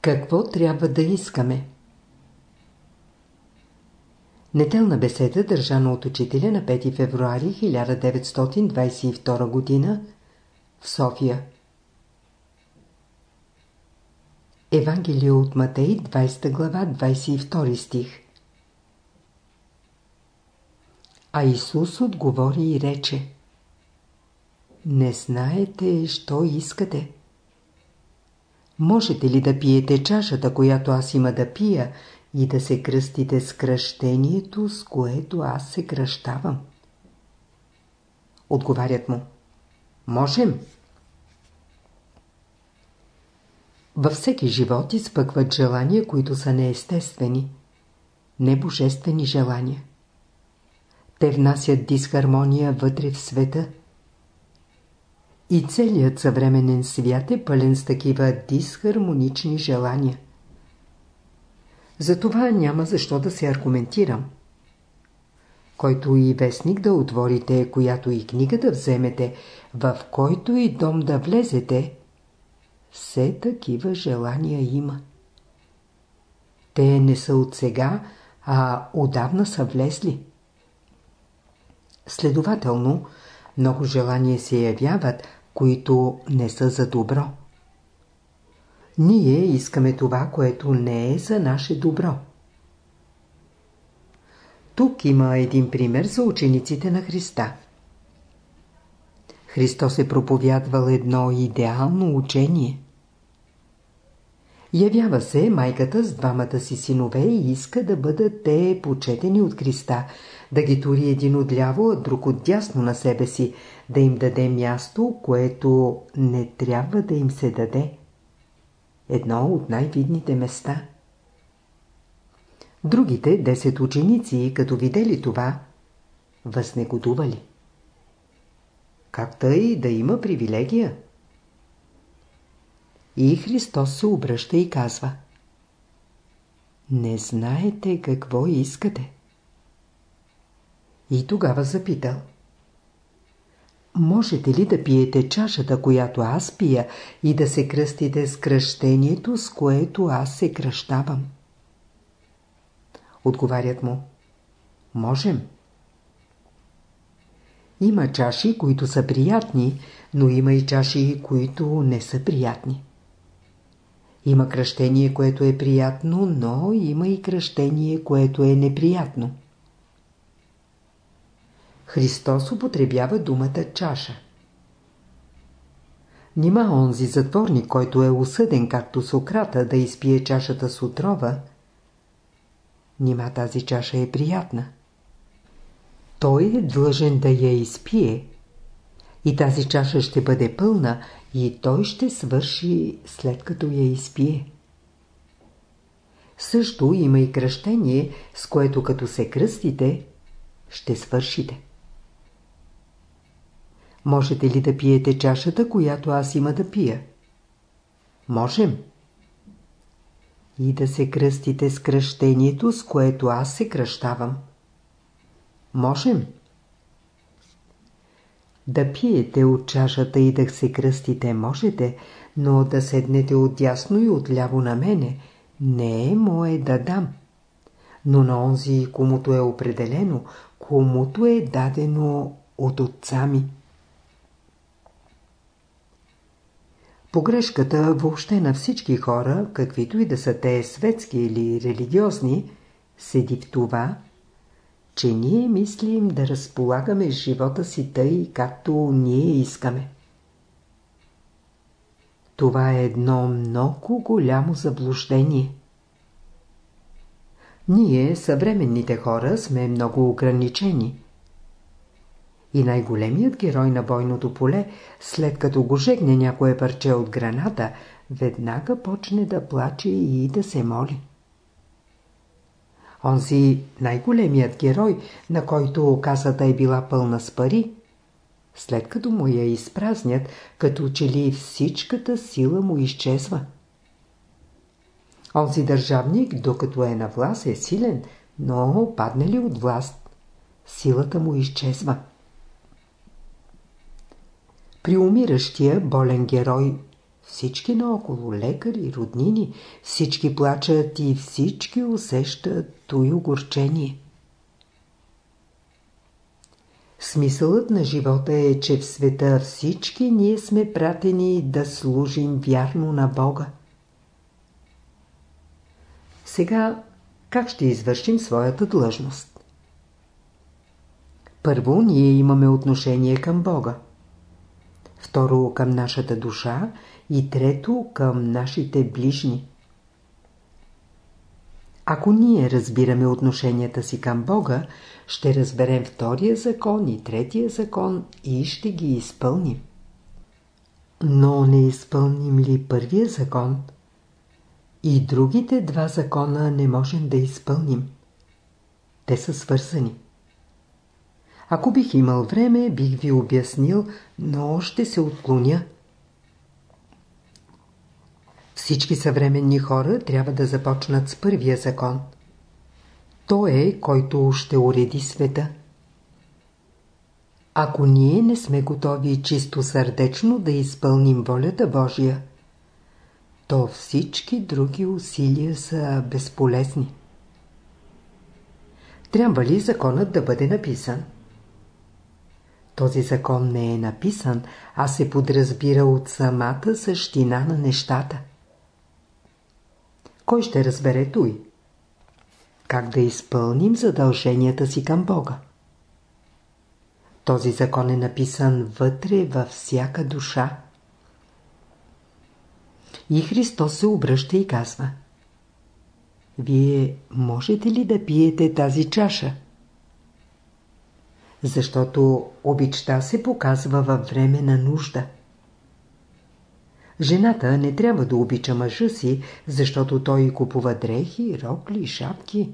Какво трябва да искаме? Неделна беседа, държана от учителя на 5 февруари 1922 г. в София. Евангелие от Матей, 20 глава, 22 стих. А Исус отговори и рече Не знаете, що искате. Можете ли да пиете чашата, която аз има да пия, и да се кръстите с кръщението, с което аз се кръщавам? Отговарят му. Можем. Във всеки живот изпъкват желания, които са неестествени, небожествени желания. Те внасят дисхармония вътре в света. И целият съвременен свят е пълен с такива дисхармонични желания. Затова няма защо да се аргументирам. Който и вестник да отворите, която и книга да вземете, в който и дом да влезете, все такива желания има. Те не са от сега, а отдавна са влезли. Следователно, много желания се явяват, които не са за добро. Ние искаме това, което не е за наше добро. Тук има един пример за учениците на Христа. Христос е проповядвал едно идеално учение. Явява се майката с двамата си синове и иска да бъдат те почетени от Христа, да ги тури един отляво, а друг отдясно на себе си, да им даде място, което не трябва да им се даде. Едно от най-видните места. Другите десет ученици, като видели това, възнегодували. Как тъй да има привилегия? И Христос се обръща и казва Не знаете какво искате. И тогава запитал Можете ли да пиете чашата, която аз пия и да се кръстите с кръщението, с което аз се кръщавам? Отговарят му Можем. Има чаши, които са приятни, но има и чаши, които не са приятни. Има кръщение, което е приятно, но има и кръщение, което е неприятно. Христос употребява думата чаша. Нима онзи затворник, който е осъден както Сократа да изпие чашата с отрова, нима тази чаша е приятна. Той е длъжен да я изпие и тази чаша ще бъде пълна и той ще свърши след като я изпие. Също има и кръщение, с което като се кръстите, ще свършите. Можете ли да пиете чашата, която аз има да пия? Можем. И да се кръстите с кръщението, с което аз се кръщавам. Можем. Да пиете от чашата и да се кръстите можете, но да седнете отдясно и отляво на мене не е мое да дам. Но на онзи, комуто е определено, комуто е дадено от отца ми. Погрешката въобще на всички хора, каквито и да са те светски или религиозни, седи в това, че ние мислим да разполагаме живота си тъй, както ние искаме. Това е едно много голямо заблуждение. Ние, съвременните хора, сме много ограничени. И най-големият герой на бойното поле, след като го жегне някое парче от граната, веднага почне да плаче и да се моли. Онзи най-големият герой, на който касата е била пълна с пари, след като му я изпразнят, като че ли всичката сила му изчезва. Онзи държавник, докато е на власт, е силен, но падне ли от власт, силата му изчезва. При умиращия болен герой Всички наоколо, лекари, роднини, всички плачат и всички усещат той огорчение. Смисълът на живота е, че в света всички ние сме пратени да служим вярно на Бога. Сега как ще извършим своята длъжност? Първо, ние имаме отношение към Бога. Второ, към нашата душа и трето, към нашите ближни. Ако ние разбираме отношенията си към Бога, ще разберем втория закон и третия закон и ще ги изпълним. Но не изпълним ли първия закон, и другите два закона не можем да изпълним. Те са свързани. Ако бих имал време, бих ви обяснил, но ще се отклоня. Всички съвременни хора трябва да започнат с първия закон. То е, който ще уреди света. Ако ние не сме готови чисто сърдечно да изпълним волята Божия, то всички други усилия са безполезни. Трябва ли законът да бъде написан? Този закон не е написан, а се подразбира от самата същина на нещата. Кой ще разбере той? Как да изпълним задълженията си към Бога? Този закон е написан вътре във всяка душа. И Христос се обръща и казва Вие можете ли да пиете тази чаша? Защото обичта се показва във време на нужда. Жената не трябва да обича мъжа си, защото той купува дрехи, рокли, шапки.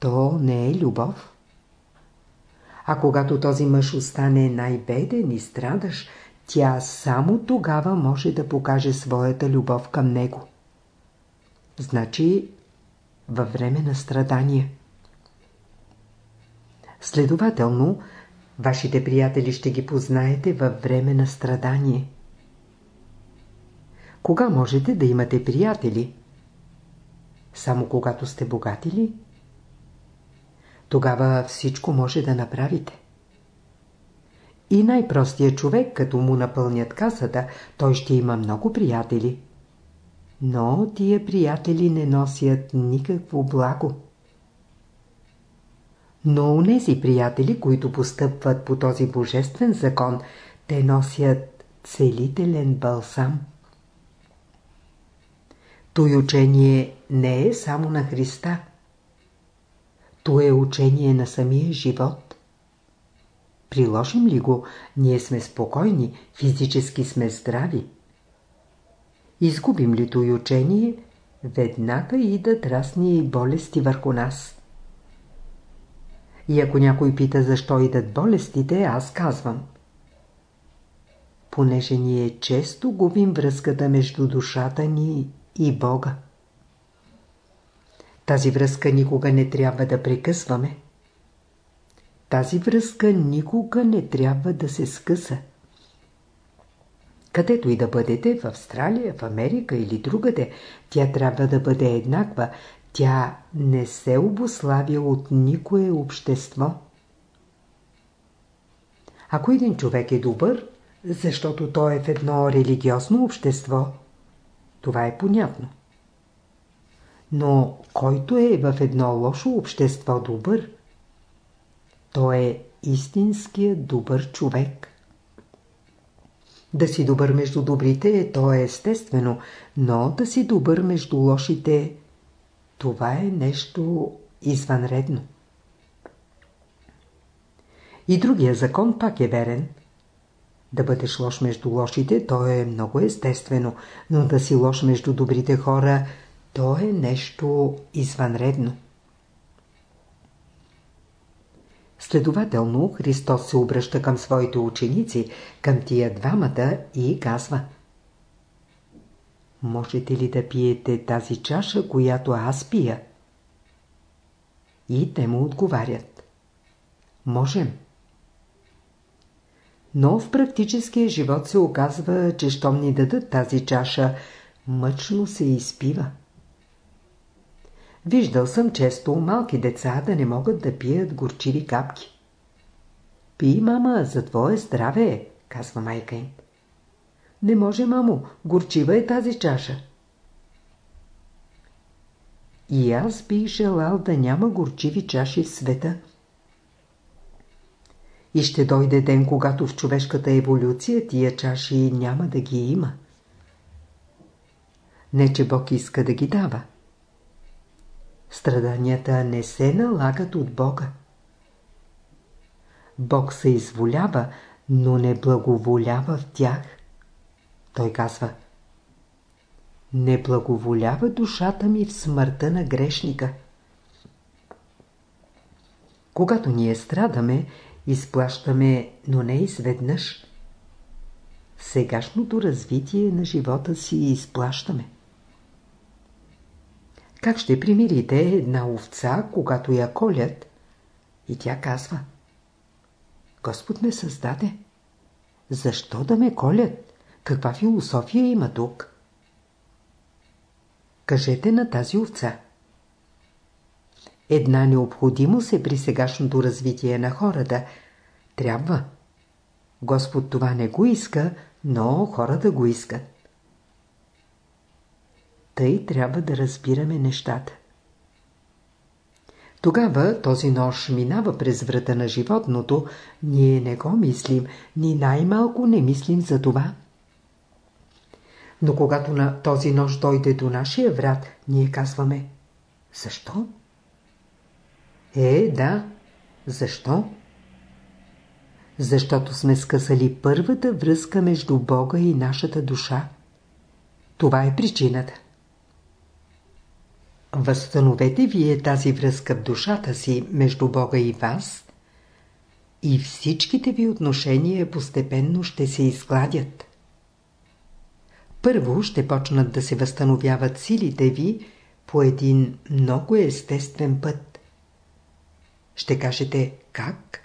То не е любов. А когато този мъж остане най-беден и страдаш, тя само тогава може да покаже своята любов към него. Значи във време на страдания. Следователно, вашите приятели ще ги познаете във време на страдание. Кога можете да имате приятели? Само когато сте богати ли? Тогава всичко може да направите. И най-простият човек, като му напълнят касата, той ще има много приятели. Но тия приятели не носят никакво благо. Но унези приятели, които постъпват по този божествен закон, те носят целителен балсам. Той учение не е само на Христа. То е учение на самия живот. Приложим ли го, ние сме спокойни, физически сме здрави. Изгубим ли той учение, веднага идат разни болести върху нас. И ако някой пита защо идат болестите, аз казвам. Понеже ние често губим връзката между душата ни и Бога. Тази връзка никога не трябва да прекъсваме. Тази връзка никога не трябва да се скъса. Където и да бъдете, в Австралия, в Америка или другаде, тя трябва да бъде еднаква. Тя не се обославя от никое общество. Ако един човек е добър, защото той е в едно религиозно общество, това е понятно. Но който е в едно лошо общество добър, той е истинският добър човек. Да си добър между добрите, то е естествено, но да си добър между лошите, това е нещо извънредно. И другия закон пак е верен. Да бъдеш лош между лошите, то е много естествено, но да си лош между добрите хора, то е нещо извънредно. Следователно, Христос се обръща към своите ученици, към тия двамата и казва Можете ли да пиете тази чаша, която аз пия? И те му отговарят Можем. Но в практическия живот се оказва, че щом ни дадат тази чаша, мъчно се изпива. Виждал съм често малки деца да не могат да пият горчиви капки. Пи, мама, за твое здраве, казва майка им. Не може, мамо, горчива е тази чаша. И аз бих желал да няма горчиви чаши в света. И ще дойде ден, когато в човешката еволюция тия чаши няма да ги има. Не, че Бог иска да ги дава. Страданията не се налагат от Бога. Бог се изволява, но не благоволява в тях. Той казва Не благоволява душата ми в смъртта на грешника. Когато ние страдаме, изплащаме, но не изведнъж. Сегашното развитие на живота си изплащаме. Как ще примирите една овца, когато я колят? И тя казва Господ ме създаде. Защо да ме колят? Каква философия има тук? Кажете на тази овца. Една необходимост е при сегашното развитие на хората. Трябва. Господ това не го иска, но хората го искат. Тъй трябва да разбираме нещата. Тогава този нож минава през врата на животното, ние не го мислим, ни най-малко не мислим за това. Но когато на този нож дойде до нашия врат, ние казваме Защо? Е, да. Защо? Защото сме скъсали първата връзка между Бога и нашата душа. Това е причината. Възстановете вие тази връзка в душата си между Бога и вас и всичките ви отношения постепенно ще се изгладят. Първо ще почнат да се възстановяват силите ви по един много естествен път. Ще кажете как?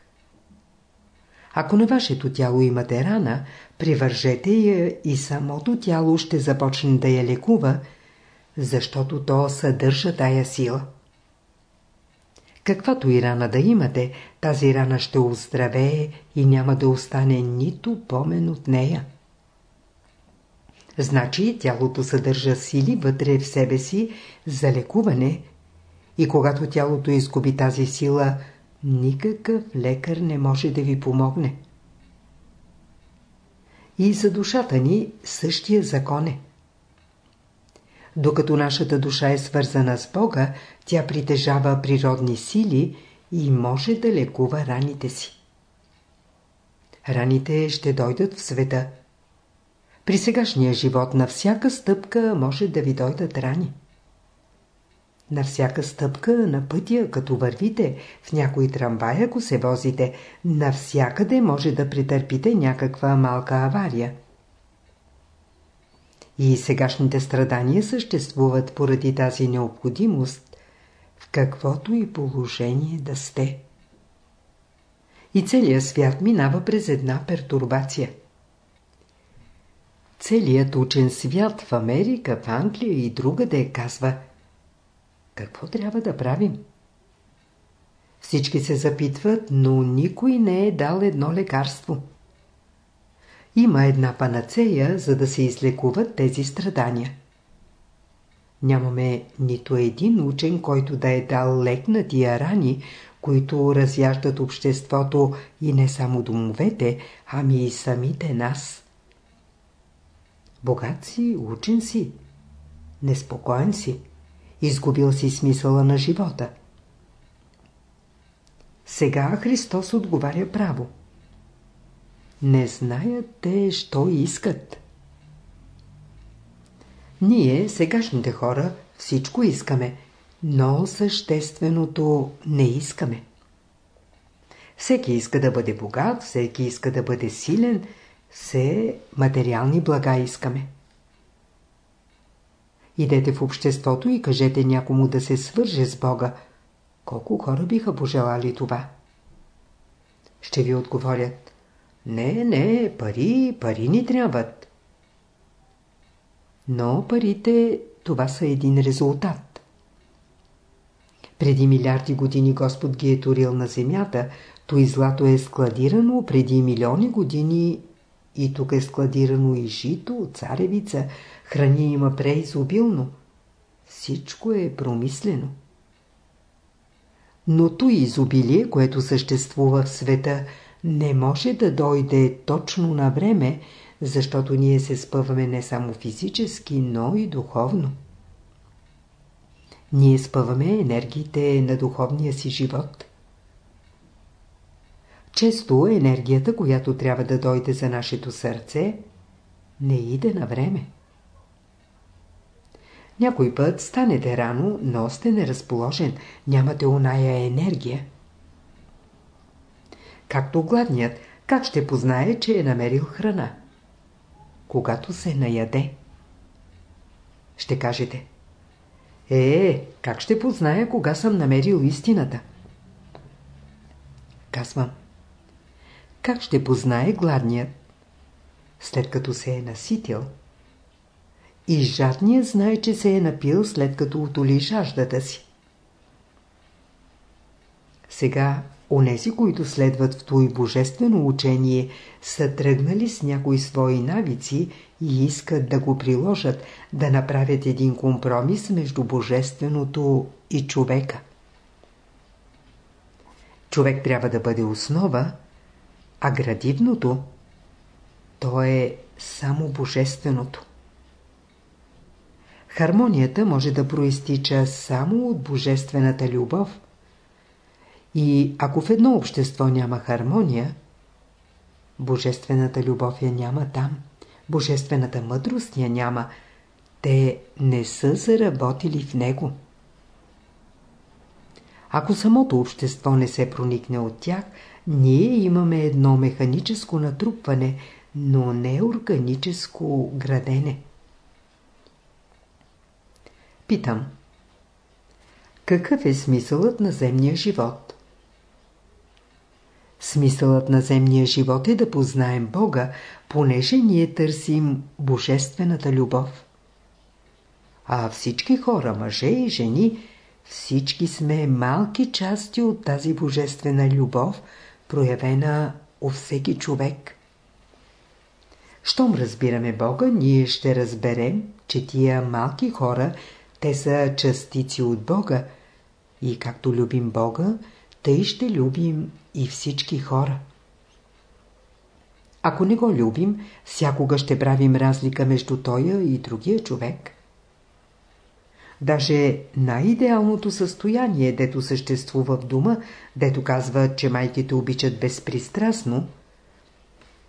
Ако на вашето тяло имате рана, привържете я и самото тяло ще започне да я лекува – защото то съдържа тая сила. Каквато и рана да имате, тази рана ще оздравее и няма да остане нито помен от нея. Значи тялото съдържа сили вътре в себе си за лекуване и когато тялото изгуби тази сила, никакъв лекар не може да ви помогне. И за душата ни същия закон е. Докато нашата душа е свързана с Бога, тя притежава природни сили и може да лекува раните си. Раните ще дойдат в света. При сегашния живот на всяка стъпка може да ви дойдат рани. На всяка стъпка на пътя, като вървите, в някой трамвай, ако се возите, навсякъде може да претърпите някаква малка авария. И сегашните страдания съществуват поради тази необходимост, в каквото и положение да сте. И целият свят минава през една пертурбация. Целият учен свят в Америка, в Англия и другаде казва Какво трябва да правим? Всички се запитват, но никой не е дал едно лекарство. Има една панацея, за да се излекуват тези страдания. Нямаме нито един учен, който да е дал лек на тия рани, които разяждат обществото и не само домовете, ами и самите нас. Богат си, учен си, неспокоен си, изгубил си смисъла на живота. Сега Христос отговаря право. Не знаят те, що искат. Ние, сегашните хора, всичко искаме, но същественото не искаме. Всеки иска да бъде богат, всеки иска да бъде силен, все материални блага искаме. Идете в обществото и кажете някому да се свърже с Бога. Колко хора биха пожелали това? Ще ви отговорят. Не, не, пари, пари ни трябват. Но парите, това са един резултат. Преди милиарди години Господ ги е турил на земята, то и злато е складирано преди милиони години и тук е складирано и жито, царевица, храни има преизобилно. Всичко е промислено. Но то изобилие, което съществува в света, не може да дойде точно на време, защото ние се спъваме не само физически, но и духовно. Ние спъваме енергиите на духовния си живот. Често енергията, която трябва да дойде за нашето сърце, не иде на време. Някой път станете рано, но сте неразположен, нямате оная енергия. Както гладният, как ще познае, че е намерил храна? Когато се наяде. Ще кажете. Е, как ще позная, кога съм намерил истината? Казвам. Как ще познае гладният? След като се е наситил. И жадният знае, че се е напил, след като отоли жаждата си. Сега, онези, които следват в той божествено учение, са тръгнали с някои свои навици и искат да го приложат, да направят един компромис между божественото и човека. Човек трябва да бъде основа, а градивното то е само божественото. Хармонията може да проистича само от божествената любов. И ако в едно общество няма хармония, божествената любов я няма там, божествената мъдрост я няма, те не са заработили в него. Ако самото общество не се проникне от тях, ние имаме едно механическо натрупване, но не органическо градене. Питам. Какъв е смисълът на земния живот? Смисълът на земния живот е да познаем Бога, понеже ние търсим божествената любов. А всички хора, мъже и жени, всички сме малки части от тази божествена любов, проявена у всеки човек. Щом разбираме Бога, ние ще разберем, че тия малки хора, те са частици от Бога и както любим Бога, тъй ще любим и всички хора. Ако не го любим, всякога ще правим разлика между тоя и другия човек. Даже най-идеалното състояние, дето съществува в дома, дето казва, че майките обичат безпристрастно,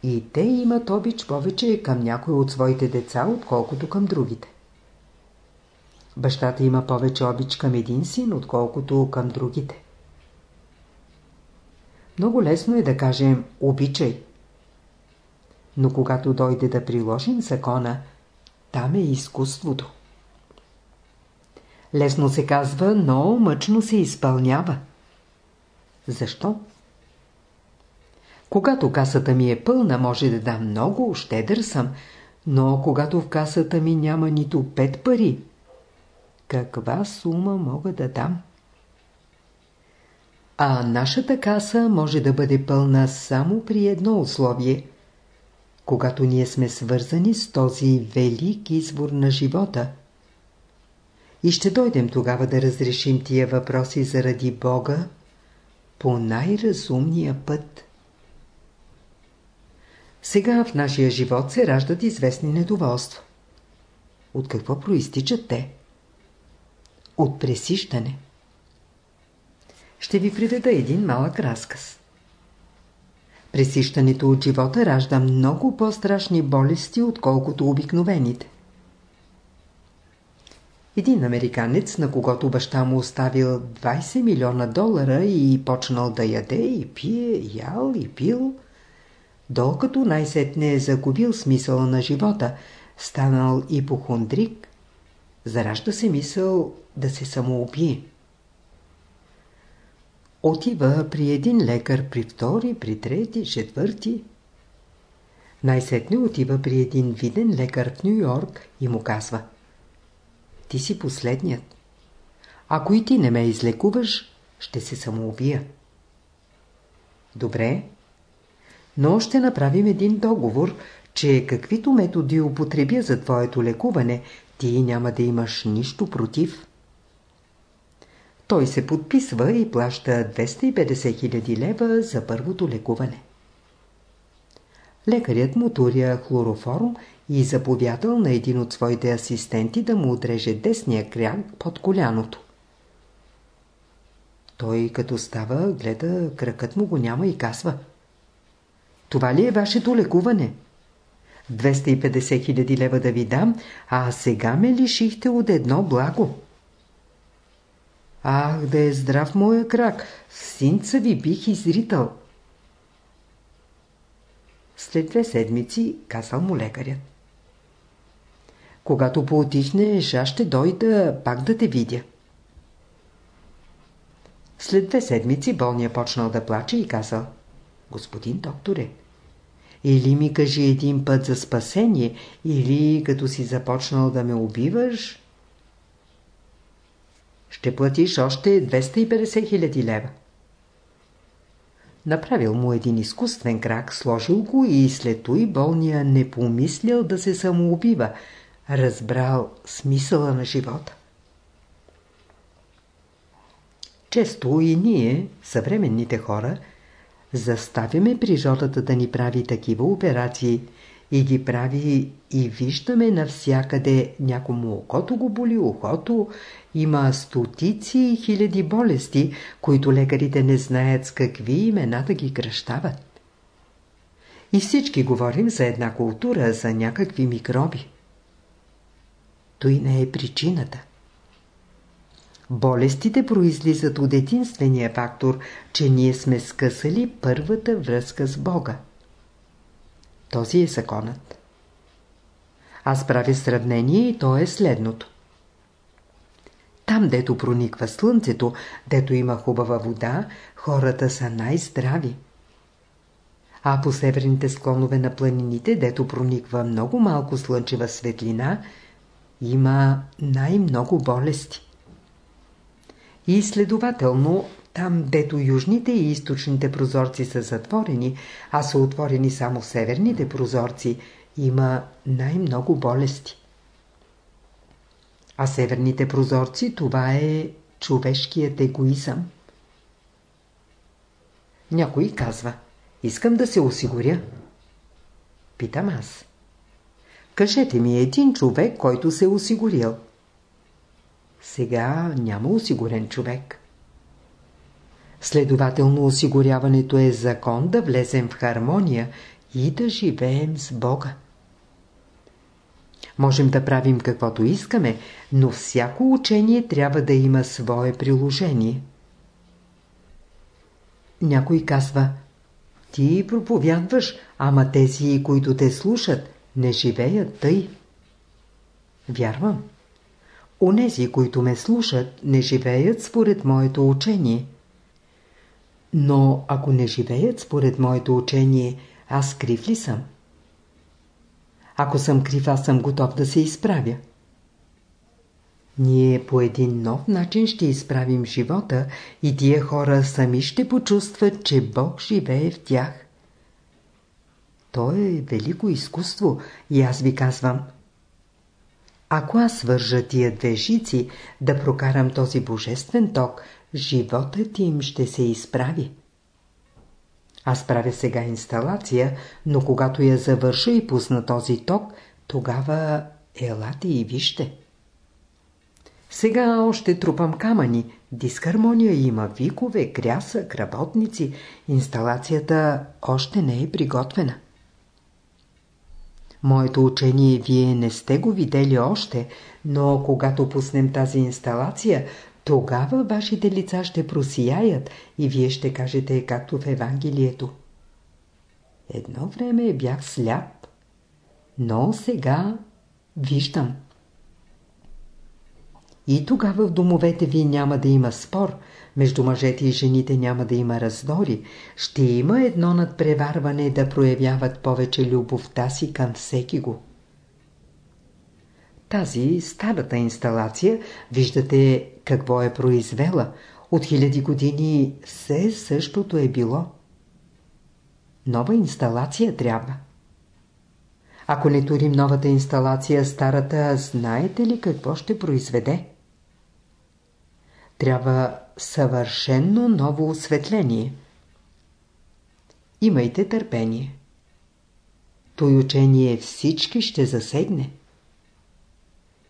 и те имат обич повече към някой от своите деца, отколкото към другите. Бащата има повече обич към един син, отколкото към другите. Много лесно е да кажем «обичай». Но когато дойде да приложим закона, там е изкуството. Лесно се казва, но мъчно се изпълнява. Защо? Когато касата ми е пълна, може да дам много, щедър съм, но когато в касата ми няма нито пет пари, каква сума мога да дам? А нашата каса може да бъде пълна само при едно условие – когато ние сме свързани с този велик извор на живота – и ще дойдем тогава да разрешим тия въпроси заради Бога по най-разумния път. Сега в нашия живот се раждат известни недоволства. От какво проистичат те? От пресищане. Ще ви приведа един малък разказ. Пресищането от живота ражда много по-страшни болести, отколкото обикновените. Един американец, на когото баща му оставил 20 милиона долара и почнал да яде и пие, ял и пил, докато най-сетне е загубил смисъла на живота, станал ипохондрик, заражда се мисъл да се самоубие. Отива при един лекар, при втори, при трети, четвърти. Най-сетне отива при един виден лекар в Нью Йорк и му казва Ти си последният. Ако и ти не ме излекуваш, ще се самоубия. Добре, но ще направим един договор, че каквито методи употребя за твоето лекуване, ти няма да имаш нищо против. Той се подписва и плаща 250 000 лева за първото лекуване. Лекарят му туря хлороформ и заповядал на един от своите асистенти да му отреже десния крак под коляното. Той като става, гледа, кракът му го няма и казва Това ли е вашето лекуване? 250 хиляди лева да ви дам, а сега ме лишихте от едно благо. Ах, да е здрав моя крак, синца ви бих изритал. След две седмици казал му лекарят. Когато поотихнеш, аз ще дойда пак да те видя. След две седмици болния почнал да плаче и казал Господин докторе, или ми кажи един път за спасение, или като си започнал да ме убиваш, ще платиш още 250 хиляди лева. Направил му един изкуствен крак, сложил го и след той болния не помислял да се самоубива, разбрал смисъла на живота. Често и ние, съвременните хора, заставяме природата да ни прави такива операции и ги прави и виждаме навсякъде някому окото го боли, ухото, има стотици и хиляди болести, които лекарите не знаят с какви имена да ги кръщават. И всички говорим за една култура, за някакви микроби. Той не е причината. Болестите произлизат от единствения фактор, че ние сме скъсали първата връзка с Бога. Този е законът. Аз правя сравнение и то е следното. Там, дето прониква слънцето, дето има хубава вода, хората са най-здрави. А по северните склонове на планините, дето прониква много малко слънчева светлина, има най-много болести. И следователно, там, дето южните и източните прозорци са затворени, а са отворени само северните прозорци, има най-много болести. А северните прозорци това е човешкият егоизъм. Някой казва, искам да се осигуря. Питам аз. Кажете ми един човек, който се е осигурил. Сега няма осигурен човек. Следователно осигуряването е закон да влезем в хармония и да живеем с Бога. Можем да правим каквото искаме, но всяко учение трябва да има свое приложение. Някой казва, ти проповядваш, ама тези, които те слушат, не живеят тъй. Вярвам. Онези, които ме слушат, не живеят според моето учение. Но ако не живеят според моето учение, аз крив ли съм? Ако съм крив, аз съм готов да се изправя. Ние по един нов начин ще изправим живота и тия хора сами ще почувстват, че Бог живее в тях. То е велико изкуство и аз ви казвам. Ако аз свържа тия две жици, да прокарам този божествен ток, животът им ще се изправи. Аз правя сега инсталация, но когато я завърша и пусна този ток, тогава елате и вижте. Сега още трупам камъни, дисхармония има, викове, крясък, работници, инсталацията още не е приготвена. Моето учение вие не сте го видели още, но когато пуснем тази инсталация, тогава вашите лица ще просияят и вие ще кажете както в Евангелието. Едно време бях сляп, но сега виждам. И тогава в домовете ви няма да има спор, между мъжете и жените няма да има раздори, ще има едно надпреварване да проявяват повече любовта си към всеки го. Тази старата инсталация, виждате какво е произвела, от хиляди години все същото е било. Нова инсталация трябва. Ако не турим новата инсталация, старата, знаете ли какво ще произведе? Трябва съвършенно ново осветление. Имайте търпение. Той учение всички ще засегне.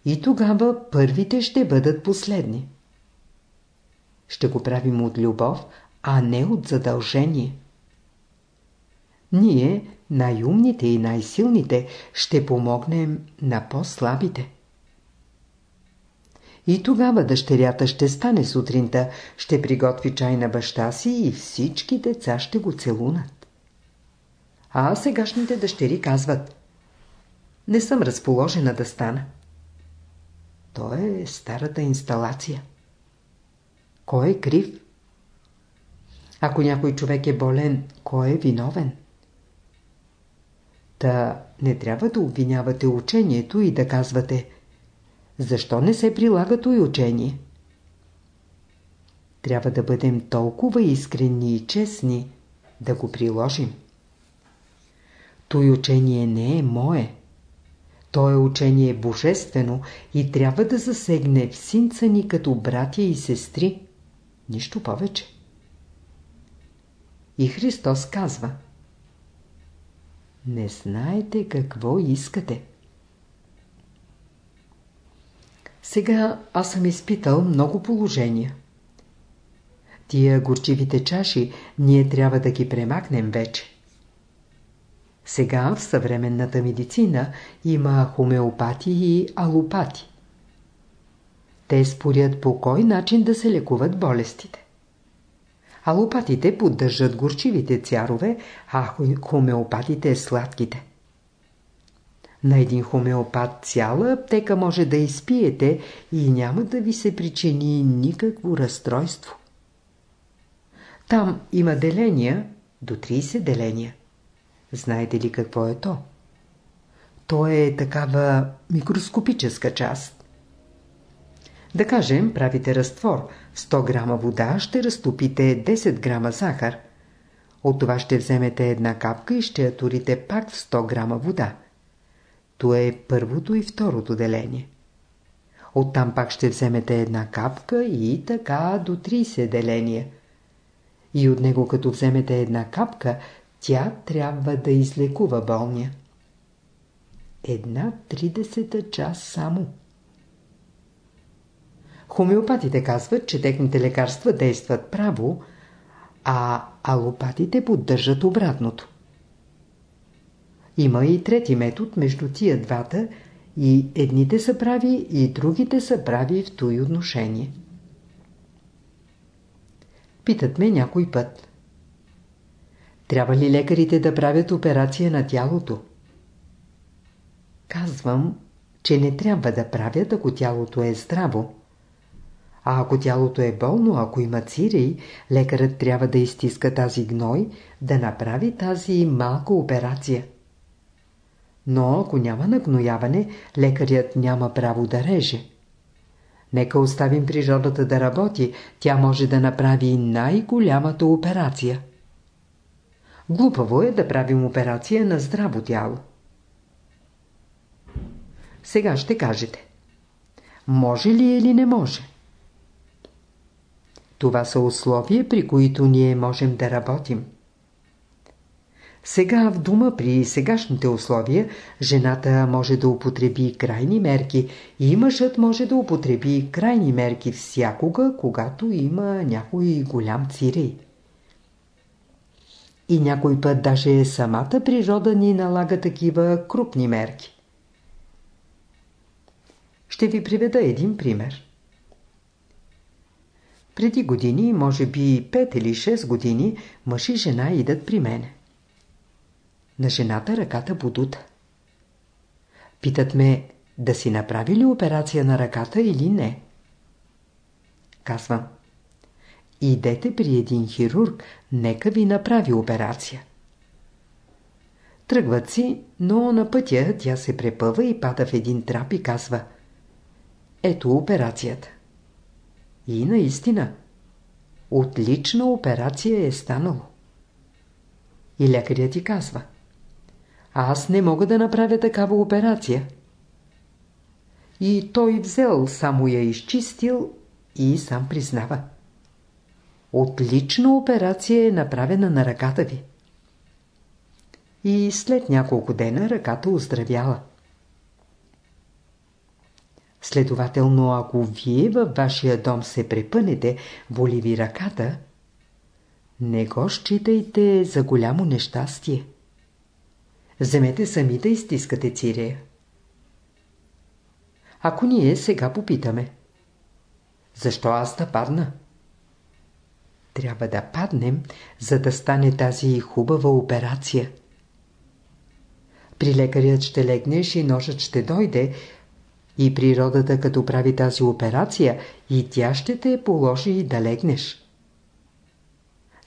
И тогава първите ще бъдат последни. Ще го правим от любов, а не от задължение. Ние, най-умните и най-силните, ще помогнем на по-слабите. И тогава дъщерята ще стане сутринта, ще приготви чай на баща си и всички деца ще го целунат. А сегашните дъщери казват Не съм разположена да стана. То е старата инсталация. Кой е крив? Ако някой човек е болен, кой е виновен? Та не трябва да обвинявате учението и да казвате защо не се прилага и учение? Трябва да бъдем толкова искрени и честни да го приложим. Той учение не е мое. То е учение божествено и трябва да засегне всинца ни като братя и сестри. Нищо повече. И Христос казва Не знаете какво искате. Сега аз съм изпитал много положения. Тия горчивите чаши ние трябва да ги премахнем вече. Сега в съвременната медицина има хомеопати и алопати. Те спорят по кой начин да се лекуват болестите. Алопатите поддържат горчивите цярове, а хомеопатите сладките. На един хомеопат цяла аптека може да изпиете и няма да ви се причини никакво разстройство. Там има деления, до 30 деления. Знаете ли какво е то? То е такава микроскопическа част. Да кажем, правите разтвор. 100 грама вода ще разтопите 10 грама захар. От това ще вземете една капка и ще я турите пак в 100 грама вода. То е първото и второто деление. Оттам пак ще вземете една капка и така до 30 деления. И от него като вземете една капка, тя трябва да излекува болния. Една тридесета час само. Хомеопатите казват, че техните лекарства действат право, а алопатите поддържат обратното. Има и трети метод между тия двата и едните са прави и другите са прави в той отношение. Питат ме някой път. Трябва ли лекарите да правят операция на тялото? Казвам, че не трябва да правят, ако тялото е здраво. А ако тялото е болно, ако има цирей, лекарът трябва да изтиска тази гной, да направи тази малка операция. Но ако няма нагнояване, лекарят няма право да реже. Нека оставим природата да работи, тя може да направи най-голямата операция. Глупаво е да правим операция на здраво тяло. Сега ще кажете. Може ли или не може? Това са условия, при които ние можем да работим. Сега в дома при сегашните условия жената може да употреби крайни мерки и мъжът може да употреби крайни мерки всякога, когато има някой голям цирей. И някой път даже самата природа ни налага такива крупни мерки. Ще ви приведа един пример. Преди години, може би 5 или 6 години, мъж и жена идат при мене. На жената ръката будута. Питат ме да си направи ли операция на ръката или не. Казвам. Идете при един хирург, нека ви направи операция. Тръгват си, но на пътя тя се препъва и пада в един трап и казва Ето операцията. И наистина, отлична операция е станало. И лекарят ти казва Аз не мога да направя такава операция. И той взел, само я изчистил и сам признава. Отлична операция е направена на ръката ви. И след няколко дена ръката оздравяла. Следователно, ако вие във вашия дом се препънете, боли ви ръката, не го считайте за голямо нещастие. Вземете сами да изтискате цирея. Ако ние сега попитаме, защо аз да падна? Трябва да паднем, за да стане тази хубава операция. При лекарят ще легнеш и ножът ще дойде, и природата като прави тази операция, и тя ще те положи и да легнеш.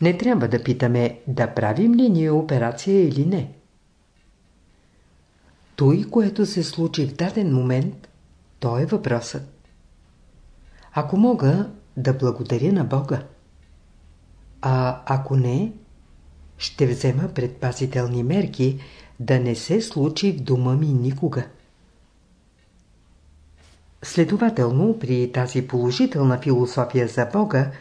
Не трябва да питаме да правим ли ние операция или не. Той, което се случи в даден момент, то е въпросът. Ако мога да благодаря на Бога, а ако не, ще взема предпазителни мерки да не се случи в дома ми никога. Следователно, при тази положителна философия за Бога,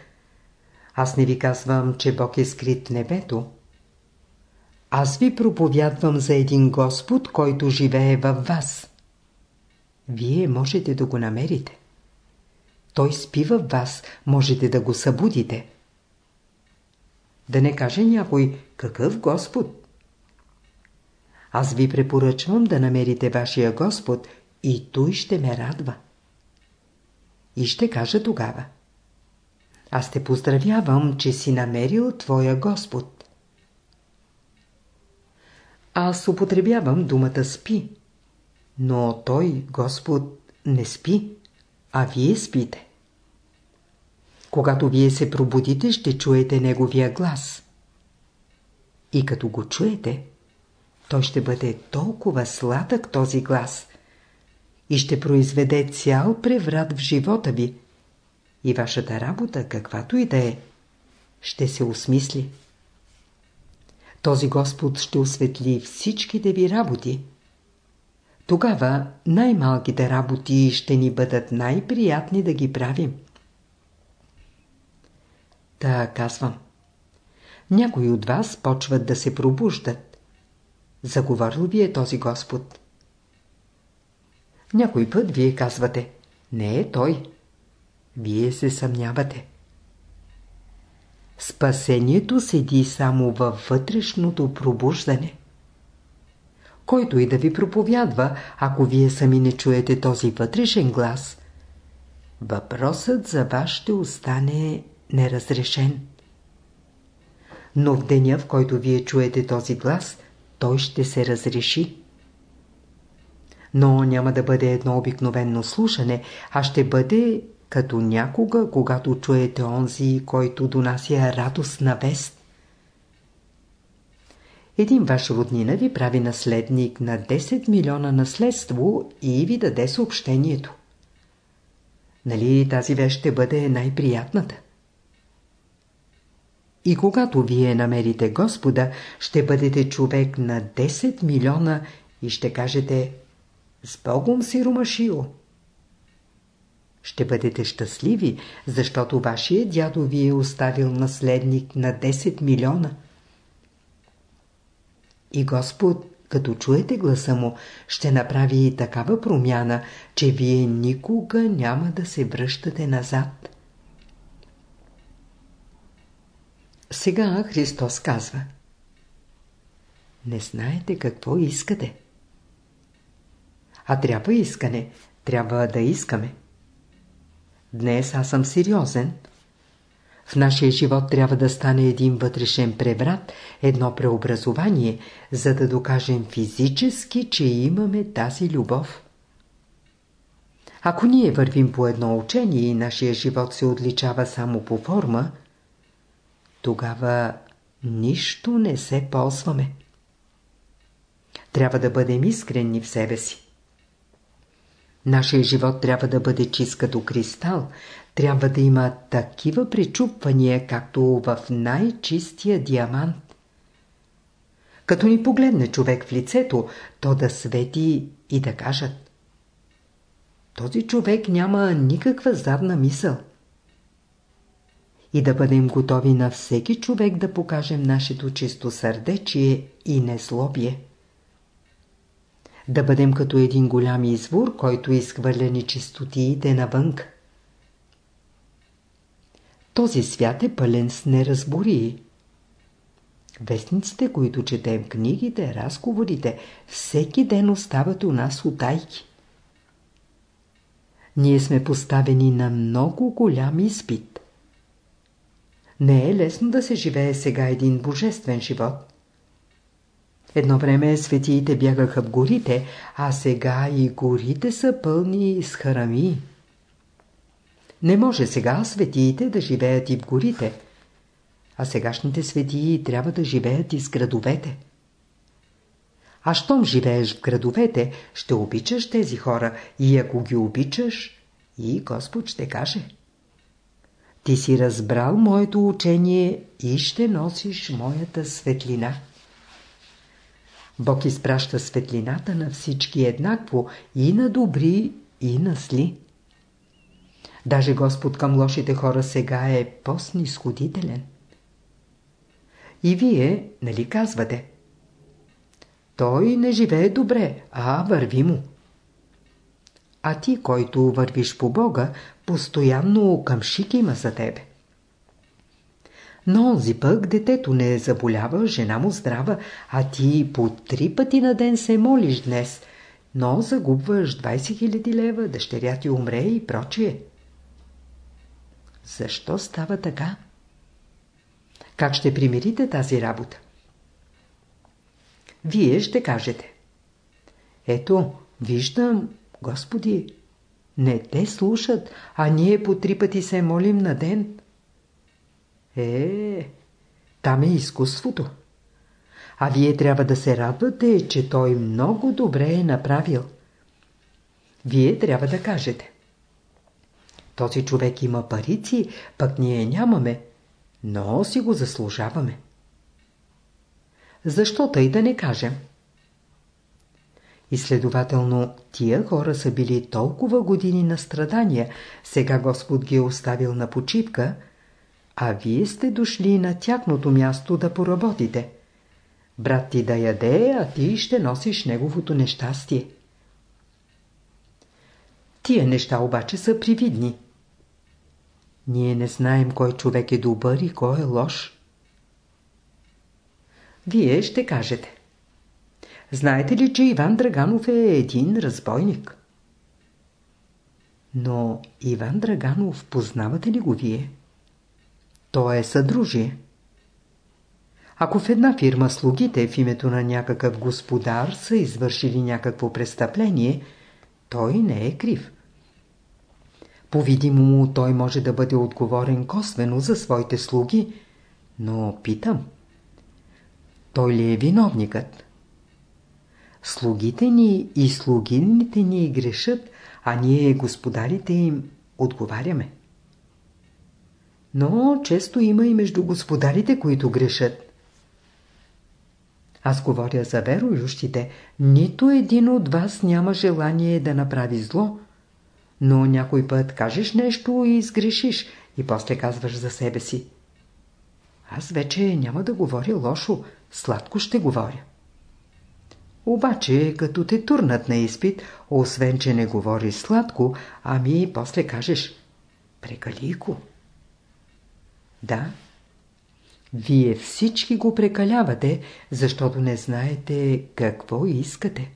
аз не ви казвам, че Бог е скрит в небето. Аз ви проповядвам за един Господ, който живее във вас. Вие можете да го намерите. Той спи във вас, можете да го събудите. Да не каже някой, какъв Господ? Аз ви препоръчвам да намерите вашия Господ и той ще ме радва. И ще кажа тогава. Аз те поздравявам, че си намерил твоя Господ. Аз употребявам думата спи, но той, Господ, не спи, а вие спите. Когато вие се пробудите, ще чуете Неговия глас. И като го чуете, той ще бъде толкова сладък този глас и ще произведе цял преврат в живота ви. И вашата работа, каквато и да е, ще се осмисли. Този Господ ще осветли всичките ви работи. Тогава най-малките работи ще ни бъдат най-приятни да ги правим. Та казвам. Някои от вас почват да се пробуждат. Заговорил ви е този Господ. Някой път вие казвате, не е той. Вие се съмнявате. Спасението седи само във вътрешното пробуждане. Който и да ви проповядва, ако вие сами не чуете този вътрешен глас, въпросът за вас ще остане неразрешен. Но в деня, в който вие чуете този глас, той ще се разреши. Но няма да бъде едно обикновено слушане, а ще бъде като някога, когато чуете онзи, който донася радостна вест. Един ваш роднина ви прави наследник на 10 милиона наследство и ви даде съобщението. Нали тази вещ ще бъде най-приятната? И когато вие намерите Господа, ще бъдете човек на 10 милиона и ще кажете «С Богом си, Ромашио!» Ще бъдете щастливи, защото вашия дядо ви е оставил наследник на 10 милиона. И Господ, като чуете гласа му, ще направи и такава промяна, че вие никога няма да се връщате назад. Сега Христос казва Не знаете какво искате. А трябва искане. Трябва да искаме. Днес аз съм сериозен. В нашия живот трябва да стане един вътрешен преврат, едно преобразование, за да докажем физически, че имаме тази любов. Ако ние вървим по едно учение и нашия живот се отличава само по форма, тогава нищо не се ползваме. Трябва да бъдем искрени в себе си. Нашия живот трябва да бъде чист като кристал, трябва да има такива пречупвания, както в най-чистия диамант. Като ни погледне човек в лицето, то да свети и да кажат. Този човек няма никаква задна мисъл. И да бъдем готови на всеки човек да покажем нашето чисто сърдечие и незлобие. Да бъдем като един голям извор, който изхвърля нечистотиите навънка. Този свят е пълен с неразбории. Вестниците, които четем, книгите, разговорите, всеки ден остават у нас утайки. Ние сме поставени на много голям изпит. Не е лесно да се живее сега един божествен живот. Едно време светиите бягаха в горите, а сега и горите са пълни с харами. Не може сега светиите да живеят и в горите, а сегашните светии трябва да живеят и с градовете. А щом живееш в градовете, ще обичаш тези хора и ако ги обичаш, и Господ ще каже Ти си разбрал моето учение и ще носиш моята светлина. Бог изпраща светлината на всички еднакво и на добри, и на зли. Даже Господ към лошите хора сега е по-снисходителен. И вие, нали казвате? Той не живее добре, а върви му. А ти, който вървиш по Бога, постоянно къмшик има за тебе. Но онзи пък детето не е заболява, жена му здрава, а ти по три пъти на ден се молиш днес, но загубваш 20 000 лева, дъщеря ти умре и прочие. Защо става така? Как ще примирите тази работа? Вие ще кажете. Ето, виждам, Господи, не те слушат, а ние по три пъти се молим на ден. Е, там е изкуството. А вие трябва да се радвате, че той много добре е направил. Вие трябва да кажете. Този човек има парици, пък ние нямаме, но си го заслужаваме. Защо тъй да не кажем? И следователно, тия хора са били толкова години на страдания, сега Господ ги е оставил на почивка, а вие сте дошли на тяхното място да поработите. Брат ти да яде, а ти ще носиш неговото нещастие. Тия неща обаче са привидни. Ние не знаем кой човек е добър и кой е лош. Вие ще кажете. Знаете ли, че Иван Драганов е един разбойник? Но Иван Драганов, познавате ли го вие? Той е съдружие. Ако в една фирма слугите в името на някакъв господар са извършили някакво престъпление, той не е крив. По-видимо той може да бъде отговорен косвено за своите слуги, но питам. Той ли е виновникът? Слугите ни и слугините ни грешат, а ние, господарите им, отговаряме. Но често има и между господарите, които грешат. Аз говоря за вероющите. Нито един от вас няма желание да направи зло, но някой път кажеш нещо и сгрешиш и после казваш за себе си. Аз вече няма да говоря лошо, сладко ще говоря. Обаче, като те турнат на изпит, освен, че не говориш сладко, ами после кажеш прекалико. Да, вие всички го прекалявате, защото не знаете какво искате.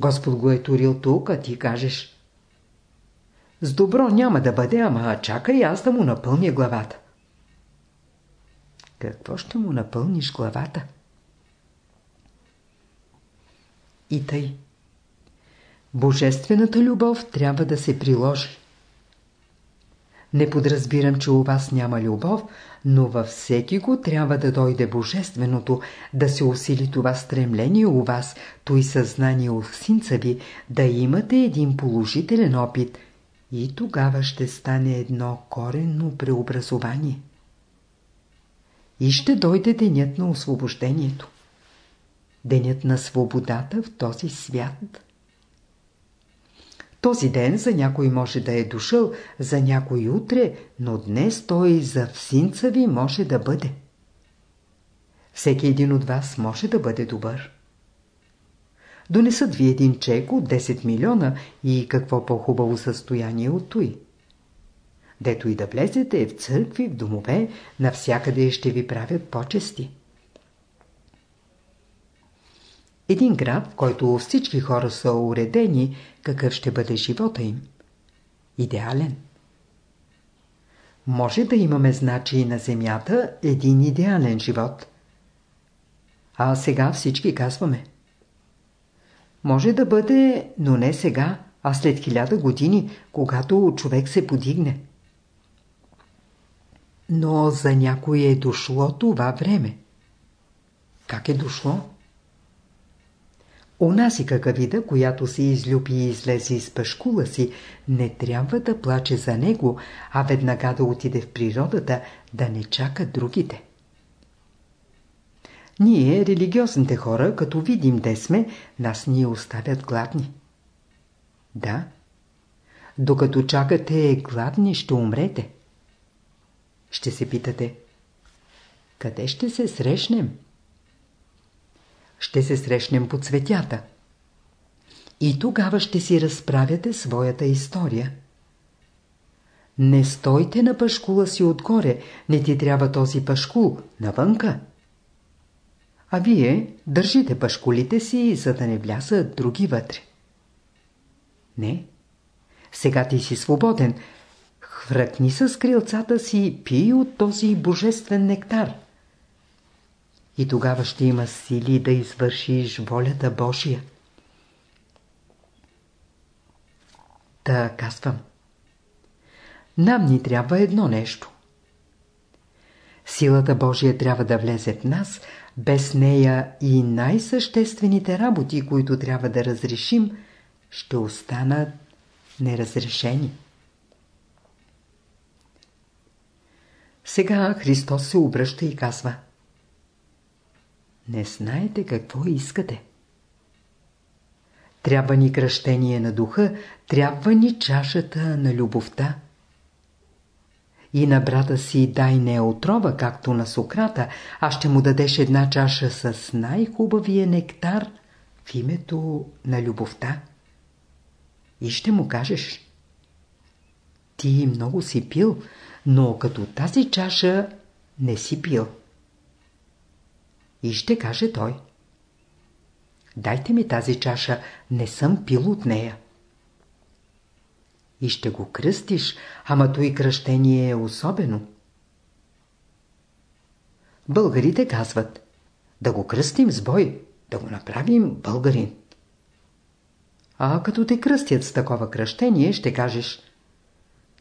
Господ го е турил тук, а ти кажеш. С добро няма да бъде, ама чакай аз да му напълня главата. Какво ще му напълниш главата? И тъй. Божествената любов трябва да се приложи. Не подразбирам, че у вас няма любов, но във всеки го трябва да дойде Божественото, да се усили това стремление у вас, той съзнание у синца ви, да имате един положителен опит и тогава ще стане едно коренно преобразование. И ще дойде денят на освобождението. Денят на свободата в този свят. Този ден за някой може да е дошъл, за някой утре, но днес той за всинца ви може да бъде. Всеки един от вас може да бъде добър. Донесат ви един чек от 10 милиона и какво по-хубаво състояние от той. Дето и да влезете в църкви, в домове, навсякъде ще ви правят почести. Един град, в който всички хора са уредени, какъв ще бъде живота им. Идеален. Може да имаме значи на земята един идеален живот. А сега всички казваме. Може да бъде, но не сега, а след хиляда години, когато човек се подигне. Но за някой е дошло това време. Как е дошло? Онаси какавида, която се излюби и излезе из пашкула си, не трябва да плаче за него, а веднага да отиде в природата, да не чака другите. Ние, религиозните хора, като видим де сме, нас ни оставят гладни. Да, докато чакате гладни, ще умрете. Ще се питате, къде ще се срещнем? Ще се срещнем по цветята. И тогава ще си разправяте своята история. Не стойте на пашкула си отгоре, не ти трябва този пашкул, навънка. А вие държите пашкулите си, за да не влязат други вътре. Не. Сега ти си свободен. Хвръкни с крилцата си, пий от този божествен нектар и тогава ще има сили да извършиш волята Божия. Та казвам. Нам ни трябва едно нещо. Силата Божия трябва да влезе в нас, без нея и най-съществените работи, които трябва да разрешим, ще останат неразрешени. Сега Христос се обръща и казва – не знаете какво искате. Трябва ни кръщение на духа, трябва ни чашата на любовта. И на брата си дай не отрова, както на Сократа, а ще му дадеш една чаша с най-хубавия нектар в името на любовта. И ще му кажеш Ти много си пил, но като тази чаша не си пил. И ще каже той. Дайте ми тази чаша, не съм пил от нея. И ще го кръстиш, ама той кръщение е особено. Българите казват, да го кръстим с бой, да го направим българин. А като те кръстят с такова кръщение, ще кажеш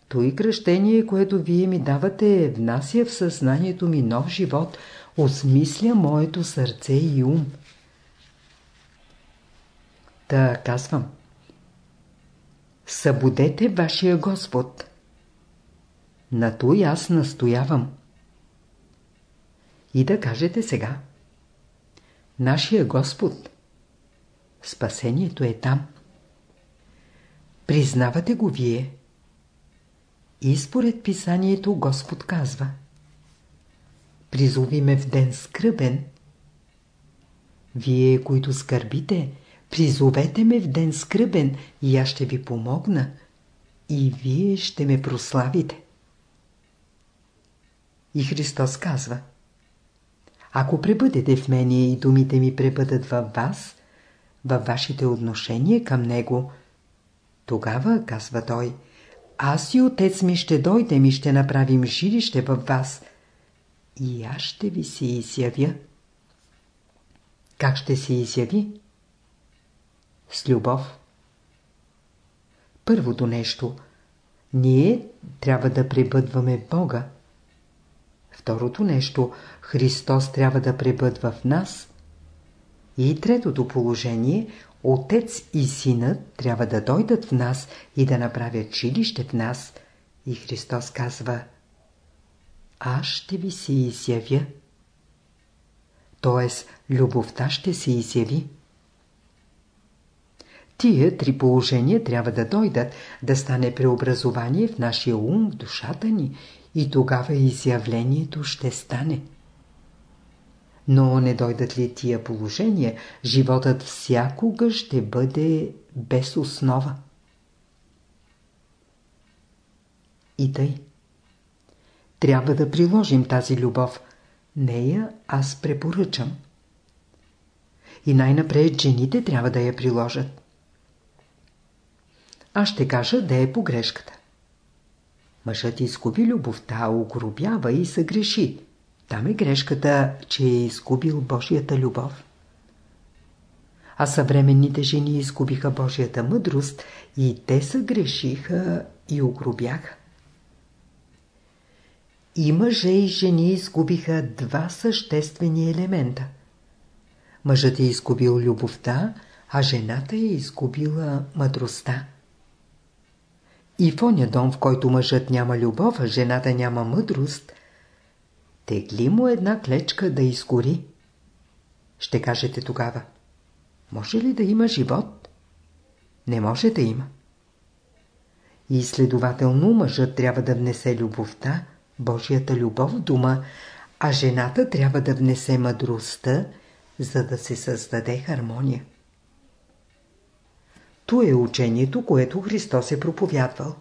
Той кръщение, което вие ми давате, внася в съзнанието ми нов живот – осмисля моето сърце и ум. Та казвам. Събудете вашия Господ. На той аз настоявам. И да кажете сега. Нашия Господ. Спасението е там. Признавате го вие. И според писанието Господ казва – призови ме в ден скръбен. Вие, които скърбите, призовете ме в ден скръбен и аз ще ви помогна и вие ще ме прославите. И Христос казва Ако пребъдете в мене и думите ми пребъдат във вас, във вашите отношения към Него, тогава, казва Той, аз и Отец ми ще дойдем и ще направим жилище във вас – и аз ще ви се изявя. Как ще се изяви? С любов. Първото нещо. Ние трябва да пребъдваме Бога. Второто нещо. Христос трябва да пребъдва в нас. И третото положение. Отец и Синът трябва да дойдат в нас и да направят жилище в нас. И Христос казва Аз ще ви се изявя. Тоест, любовта ще се изяви. Тия три положения трябва да дойдат, да стане преобразование в нашия ум, в душата ни и тогава изявлението ще стане. Но не дойдат ли тия положения, животът всякога ще бъде без основа. И тъй. Трябва да приложим тази любов. Нея аз препоръчам. И най-напред жените трябва да я приложат. Аз ще кажа да е погрешката. Мъжът изгуби любовта, огробява и се греши. Там е грешката, че е изгубил Божията любов. А съвременните жени изгубиха Божията мъдрост и те се грешиха и огробяха. И мъже и жени изгубиха два съществени елемента. Мъжът е изгубил любовта, а жената е изгубила мъдростта. И в оня дом, в който мъжът няма любов, а жената няма мъдрост, тегли му една клечка да изгори. Ще кажете тогава, може ли да има живот? Не може да има. И следователно мъжът трябва да внесе любовта, Божията любов дума, а жената трябва да внесе мъдростта, за да се създаде хармония. То е учението, което Христос е проповядвал.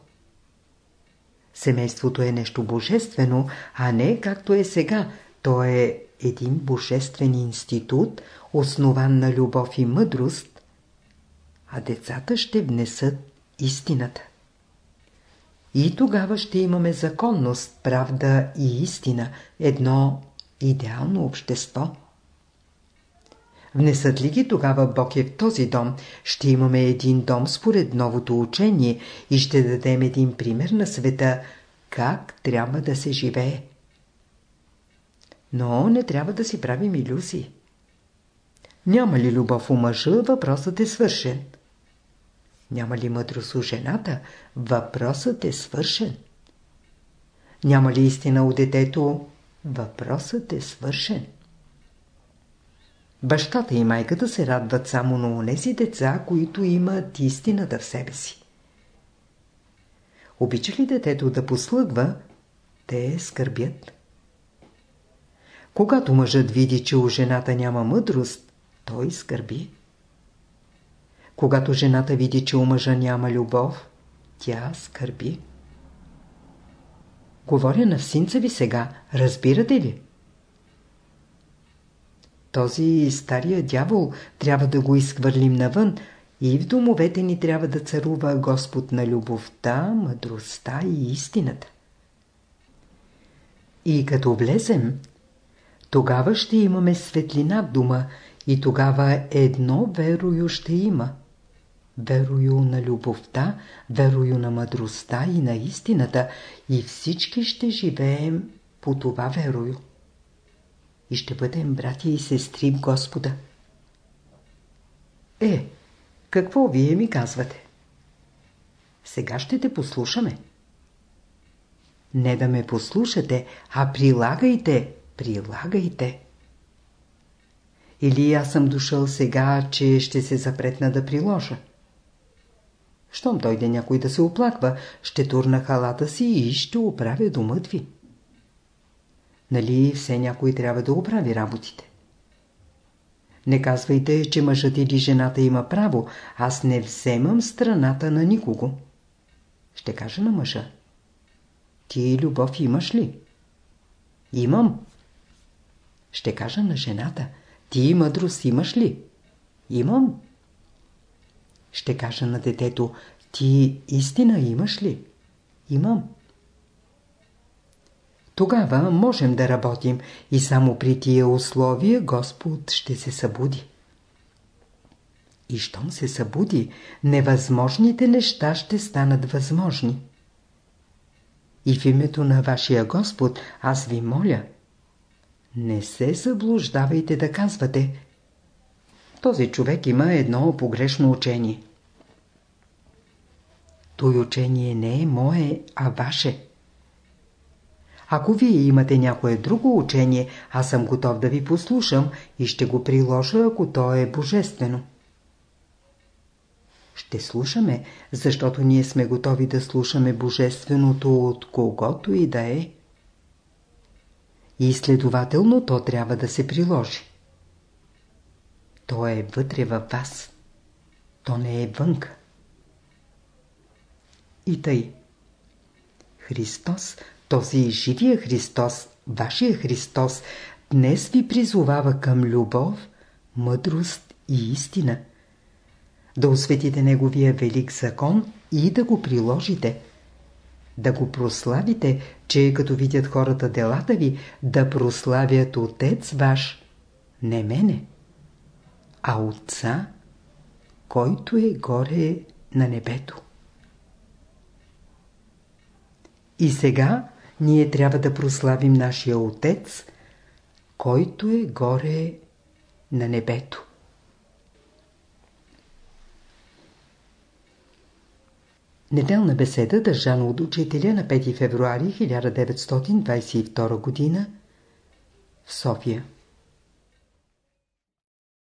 Семейството е нещо божествено, а не както е сега. То е един божествен институт, основан на любов и мъдрост, а децата ще внесат истината. И тогава ще имаме законност, правда и истина, едно идеално общество. Внесат ли ги тогава Бог е в този дом, ще имаме един дом според новото учение и ще дадем един пример на света, как трябва да се живее. Но не трябва да си правим иллюзии. Няма ли любов у мъжа, въпросът е свършен. Няма ли мъдрост у жената, въпросът е свършен. Няма ли истина у детето, въпросът е свършен. Бащата и майката се радват само на онези деца, които имат истината в себе си. Обича ли детето да послъгва, те скърбят. Когато мъжът види, че у жената няма мъдрост, той скърби. Когато жената види, че у мъжа няма любов, тя скърби. Говоря на синца ви сега, разбирате ли? Този стария дявол трябва да го изхвърлим навън и в домовете ни трябва да царува Господ на любовта, мъдростта и истината. И като влезем, тогава ще имаме светлина в дома и тогава едно верою ще има. Верою на любовта, верою на мъдростта и на истината и всички ще живеем по това верою и ще бъдем братя и сестри в Господа. Е, какво вие ми казвате? Сега ще те послушаме. Не да ме послушате, а прилагайте, прилагайте. Или аз съм дошъл сега, че ще се запретна да приложа. Щом дойде някой да се оплаква, ще турна халата си и ще оправя думът ви. Нали все някой трябва да оправи работите? Не казвайте, че мъжът или жената има право. Аз не вземам страната на никого. Ще кажа на мъжа. Ти любов имаш ли? Имам. Ще кажа на жената. Ти мъдрост имаш ли? Имам. Ще кажа на детето. Ти истина имаш ли? Имам. Тогава можем да работим и само при тия условия Господ ще се събуди. И щом се събуди, невъзможните неща ще станат възможни. И в името на вашия Господ аз ви моля, не се заблуждавайте да казвате. Този човек има едно погрешно учение. Той учение не е мое, а ваше. Ако вие имате някое друго учение, аз съм готов да ви послушам и ще го приложа, ако то е божествено. Ще слушаме, защото ние сме готови да слушаме божественото от когото и да е. И следователно то трябва да се приложи. То е вътре във вас. То не е вънка. И тъй. Христос, този живия Христос, вашия Христос, днес ви призовава към любов, мъдрост и истина. Да осветите Неговия велик закон и да го приложите. Да го прославите, че като видят хората делата ви, да прославят Отец ваш, не мене, а Отца, който е горе на небето. И сега ние трябва да прославим нашия Отец, който е горе на небето. Неделна беседа, държана от учителя на 5 февруари 1922 г. в София.